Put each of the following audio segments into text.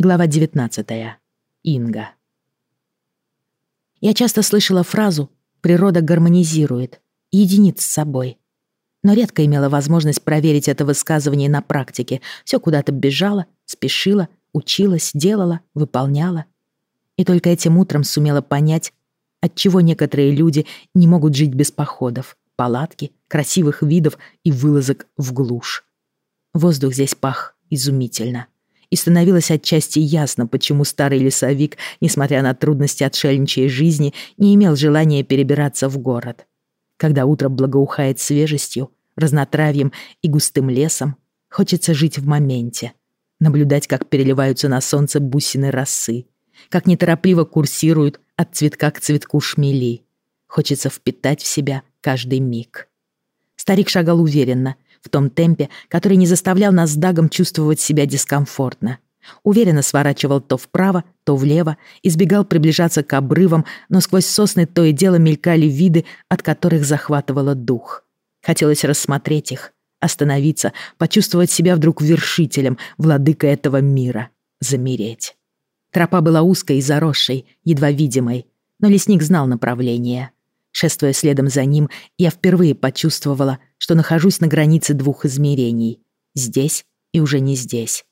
Глава 19. Инга. Я часто слышала фразу «природа гармонизирует», единиц с собой. Но редко имела возможность проверить это высказывание на практике. Все куда-то бежала, спешила, училась, делала, выполняла. И только этим утром сумела понять, отчего некоторые люди не могут жить без походов, палатки, красивых видов и вылазок в глушь. Воздух здесь пах изумительно. И становилось отчасти ясно, почему старый лесовик, несмотря на трудности отшельничьей жизни, не имел желания перебираться в город. Когда утро благоухает свежестью, разнотравьем и густым лесом, хочется жить в моменте, наблюдать, как переливаются на солнце бусины росы, как неторопливо курсируют от цветка к цветку шмели. Хочется впитать в себя каждый миг. Старик шагал уверенно, в том темпе, который не заставлял нас с Дагом чувствовать себя дискомфортно. Уверенно сворачивал то вправо, то влево, избегал приближаться к обрывам, но сквозь сосны то и дело мелькали виды, от которых захватывало дух. Хотелось рассмотреть их, остановиться, почувствовать себя вдруг вершителем, владыкой этого мира, замереть. Тропа была узкой и заросшей, едва видимой, но лесник знал направление. Шествуя следом за ним, я впервые почувствовала, что нахожусь на границе двух измерений. Здесь и уже не здесь.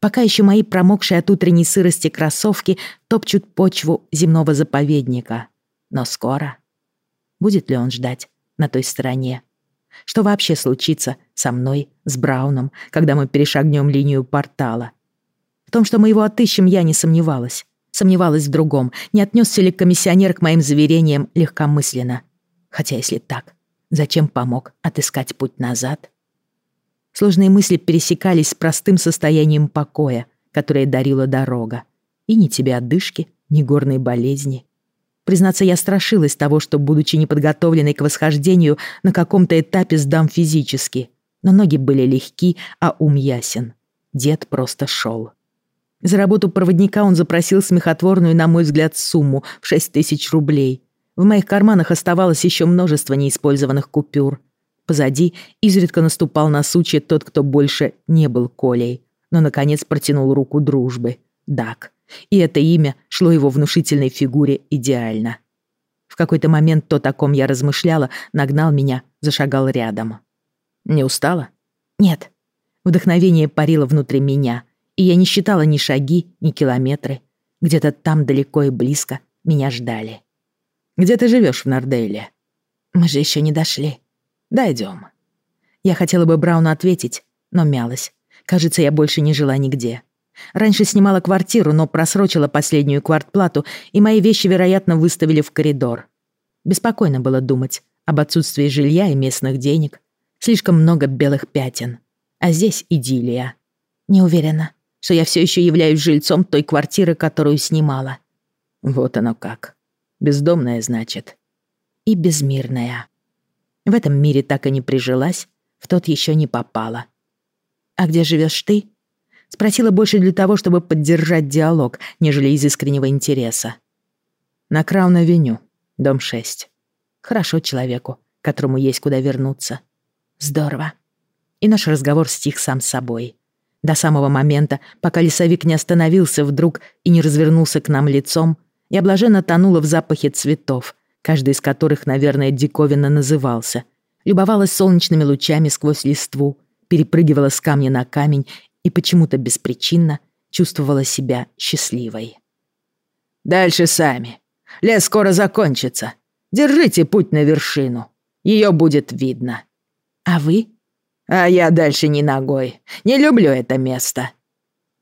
Пока еще мои промокшие от утренней сырости кроссовки топчут почву земного заповедника. Но скоро... Будет ли он ждать на той стороне? Что вообще случится со мной, с Брауном, когда мы перешагнем линию портала? В том, что мы его отыщем, я не сомневалась. Сомневалась в другом, не отнесся ли комиссионер к моим заверениям легкомысленно. Хотя если так, зачем помог отыскать путь назад? Сложные мысли пересекались с простым состоянием покоя, которое дарила дорога. И ни тебе отдышки, ни горной болезни. Признаться, я страшилась того, что, будучи неподготовленной к восхождению, на каком-то этапе сдам физически. Но ноги были легки, а ум ясен. Дед просто шел. За работу проводника он запросил смехотворную, на мой взгляд, сумму в 6 тысяч рублей. В моих карманах оставалось еще множество неиспользованных купюр. Позади изредка наступал на сучье тот, кто больше не был Колей, но, наконец, протянул руку дружбы. Дак. И это имя шло его внушительной фигуре идеально. В какой-то момент то, о ком я размышляла, нагнал меня, зашагал рядом. «Не устала?» «Нет». Вдохновение парило внутри меня — и я не считала ни шаги, ни километры. Где-то там далеко и близко меня ждали. «Где ты живешь в Нордейле?» «Мы же еще не дошли». «Дойдем». Я хотела бы Брауну ответить, но мялась. Кажется, я больше не жила нигде. Раньше снимала квартиру, но просрочила последнюю квартплату, и мои вещи, вероятно, выставили в коридор. Беспокойно было думать об отсутствии жилья и местных денег. Слишком много белых пятен. А здесь идиллия. Не уверена что я все еще являюсь жильцом той квартиры, которую снимала. Вот оно как. Бездомная, значит. И безмирная. В этом мире так и не прижилась, в тот еще не попала. «А где живешь ты?» Спросила больше для того, чтобы поддержать диалог, нежели из искреннего интереса. «На Краун-авеню, дом 6. Хорошо человеку, которому есть куда вернуться. Здорово». И наш разговор стих сам собой. До самого момента, пока лесовик не остановился вдруг и не развернулся к нам лицом, я блаженно тонула в запахе цветов, каждый из которых, наверное, диковинно назывался. Любовалась солнечными лучами сквозь листву, перепрыгивала с камня на камень и почему-то беспричинно чувствовала себя счастливой. «Дальше сами. Лес скоро закончится. Держите путь на вершину. Ее будет видно». «А вы?» А я дальше не ногой. Не люблю это место».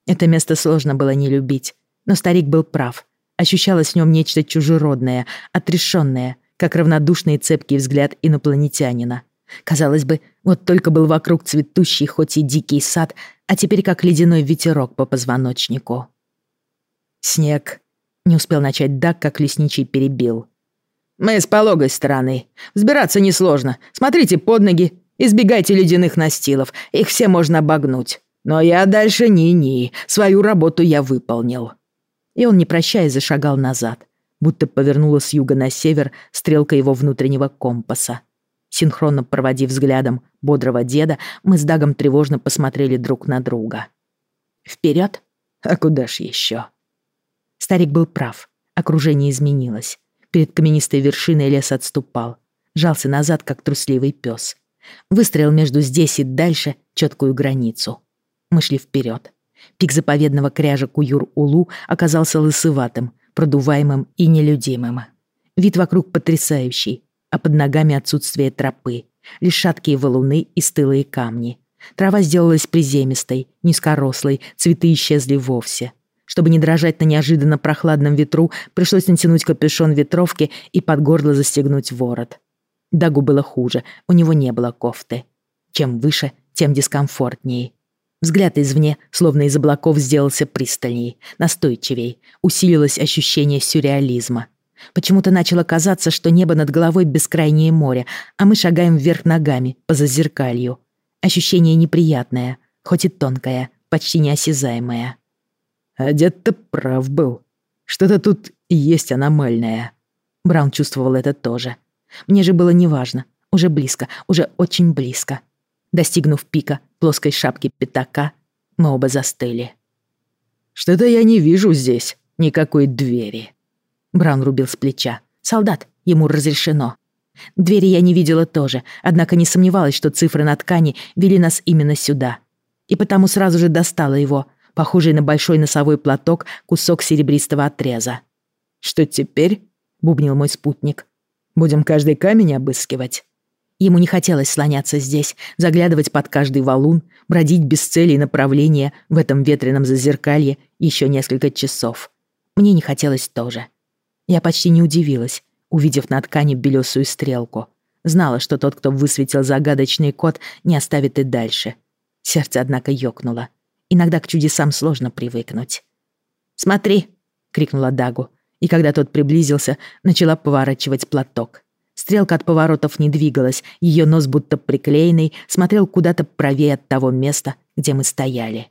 Это место сложно было не любить, но старик был прав. Ощущалось в нем нечто чужеродное, отрешенное, как равнодушный цепкий взгляд инопланетянина. Казалось бы, вот только был вокруг цветущий, хоть и дикий сад, а теперь как ледяной ветерок по позвоночнику. «Снег», — не успел начать Дак, как лесничий перебил. «Мы с пологой стороны. Взбираться несложно. Смотрите под ноги Избегайте ледяных настилов, их все можно обогнуть. Но я дальше ни-ни, свою работу я выполнил». И он, не прощаясь, зашагал назад, будто повернула с юга на север стрелка его внутреннего компаса. Синхронно проводив взглядом бодрого деда, мы с Дагом тревожно посмотрели друг на друга. «Вперед?» А куда ж еще? Старик был прав. Окружение изменилось. Перед каменистой вершиной лес отступал. Жался назад, как трусливый пес. Выстроил между здесь и дальше четкую границу. Мы шли вперед. Пик заповедного кряжа Куюр-Улу оказался лысыватым, продуваемым и нелюдимым. Вид вокруг потрясающий, а под ногами отсутствие тропы, лишь шаткие валуны и стылые камни. Трава сделалась приземистой, низкорослой, цветы исчезли вовсе. Чтобы не дрожать на неожиданно прохладном ветру, пришлось натянуть капюшон ветровки и под горло застегнуть ворот. Дагу было хуже, у него не было кофты. Чем выше, тем дискомфортнее. Взгляд извне, словно из облаков, сделался пристальней, настойчивей. Усилилось ощущение сюрреализма. Почему-то начало казаться, что небо над головой бескрайнее море, а мы шагаем вверх ногами, по зазеркалью. Ощущение неприятное, хоть и тонкое, почти неосязаемое. А дед-то прав был. Что-то тут есть аномальное. Браун чувствовал это тоже. Мне же было неважно. Уже близко, уже очень близко. Достигнув пика плоской шапки пятака, мы оба застыли. «Что-то я не вижу здесь никакой двери». Браун рубил с плеча. «Солдат, ему разрешено». Двери я не видела тоже, однако не сомневалась, что цифры на ткани вели нас именно сюда. И потому сразу же достала его, похожий на большой носовой платок, кусок серебристого отреза. «Что теперь?» — бубнил мой спутник. «Будем каждый камень обыскивать». Ему не хотелось слоняться здесь, заглядывать под каждый валун, бродить без цели и направления в этом ветреном зазеркалье еще несколько часов. Мне не хотелось тоже. Я почти не удивилась, увидев на ткани белесую стрелку. Знала, что тот, кто высветил загадочный код, не оставит и дальше. Сердце, однако, ёкнуло. Иногда к чудесам сложно привыкнуть. «Смотри!» — крикнула Дагу, и когда тот приблизился, начала поворачивать платок. Стрелка от поворотов не двигалась, ее нос будто приклеенный, смотрел куда-то правее от того места, где мы стояли.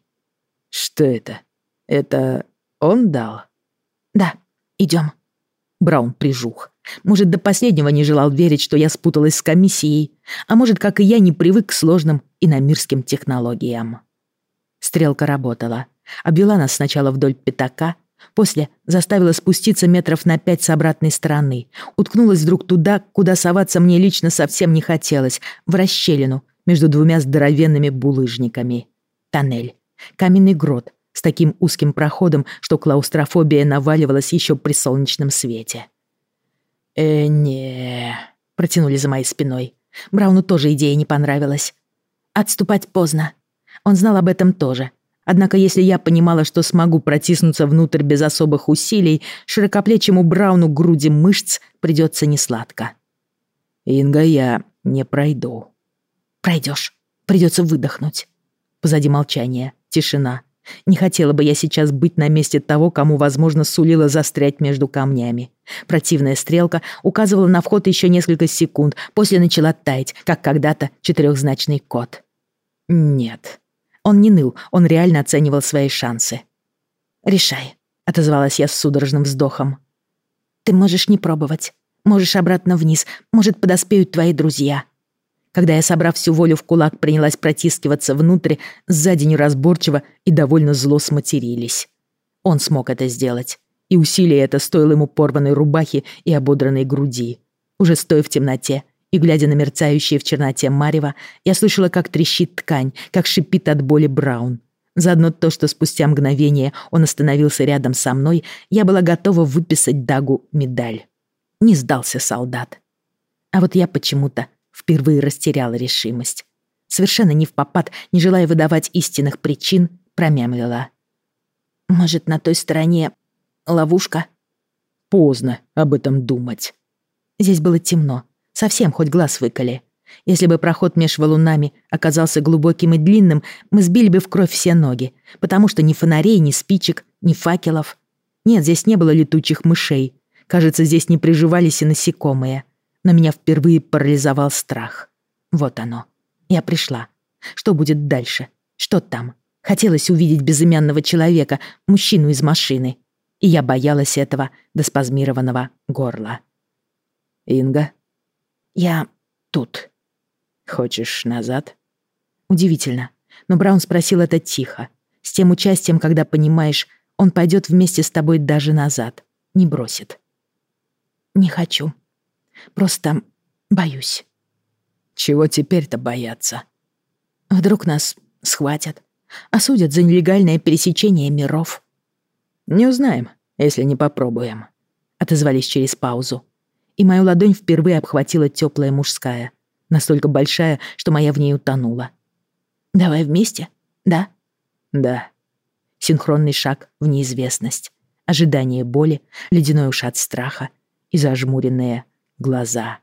«Что это? Это он дал?» «Да, идем. Браун прижух. Может, до последнего не желал верить, что я спуталась с комиссией, а может, как и я, не привык к сложным иномирским технологиям. Стрелка работала. Обвела нас сначала вдоль пятака, После заставила спуститься метров на пять с обратной стороны. Уткнулась вдруг туда, куда соваться мне лично совсем не хотелось, в расщелину между двумя здоровенными булыжниками. Тоннель. Каменный грот с таким узким проходом, что клаустрофобия наваливалась еще при солнечном свете. «Э, не...» — протянули за моей спиной. Брауну тоже идея не понравилась. Отступать поздно. Он знал об этом тоже, Однако если я понимала, что смогу протиснуться внутрь без особых усилий, широкоплечему Брауну груди мышц придется несладко. «Инга, я не пройду». «Пройдешь. Придется выдохнуть». Позади молчание, тишина. Не хотела бы я сейчас быть на месте того, кому, возможно, сулило застрять между камнями. Противная стрелка указывала на вход еще несколько секунд, после начала таять, как когда-то четырехзначный код. «Нет», он не ныл, он реально оценивал свои шансы. «Решай», — отозвалась я с судорожным вздохом. «Ты можешь не пробовать. Можешь обратно вниз. Может, подоспеют твои друзья». Когда я, собрав всю волю в кулак, принялась протискиваться внутрь, сзади неразборчиво и довольно зло сматерились. Он смог это сделать. И усилие это стоило ему порванной рубахи и ободранной груди. Уже стоя в темноте, и, глядя на мерцающее в черноте марево, я слышала, как трещит ткань, как шипит от боли Браун. Заодно то, что спустя мгновение он остановился рядом со мной, я была готова выписать Дагу медаль. Не сдался солдат. А вот я почему-то впервые растеряла решимость. Совершенно не в попад, не желая выдавать истинных причин, промямлила. «Может, на той стороне ловушка?» Поздно об этом думать. Здесь было темно, Совсем хоть глаз выколи. Если бы проход меж валунами оказался глубоким и длинным, мы сбили бы в кровь все ноги, потому что ни фонарей, ни спичек, ни факелов. Нет, здесь не было летучих мышей. Кажется, здесь не приживались и насекомые. Но меня впервые парализовал страх. Вот оно. Я пришла. Что будет дальше? Что там? Хотелось увидеть безымянного человека, мужчину из машины. И я боялась этого до спазмированного горла. «Инга?» «Я тут». «Хочешь назад?» Удивительно, но Браун спросил это тихо, С тем участием, когда понимаешь, он пойдет вместе с тобой даже назад, не бросит. Не хочу. Просто боюсь. Чего теперь-то бояться? Вдруг нас схватят, осудят за нелегальное пересечение миров. Не узнаем, если не попробуем. Отозвались через паузу. И мою ладонь впервые обхватила теплая мужская, настолько большая, что моя в ней утонула. Давай вместе, да? Да. Синхронный шаг в неизвестность. Ожидание боли, ледяной ушат страха и зажмуренные глаза.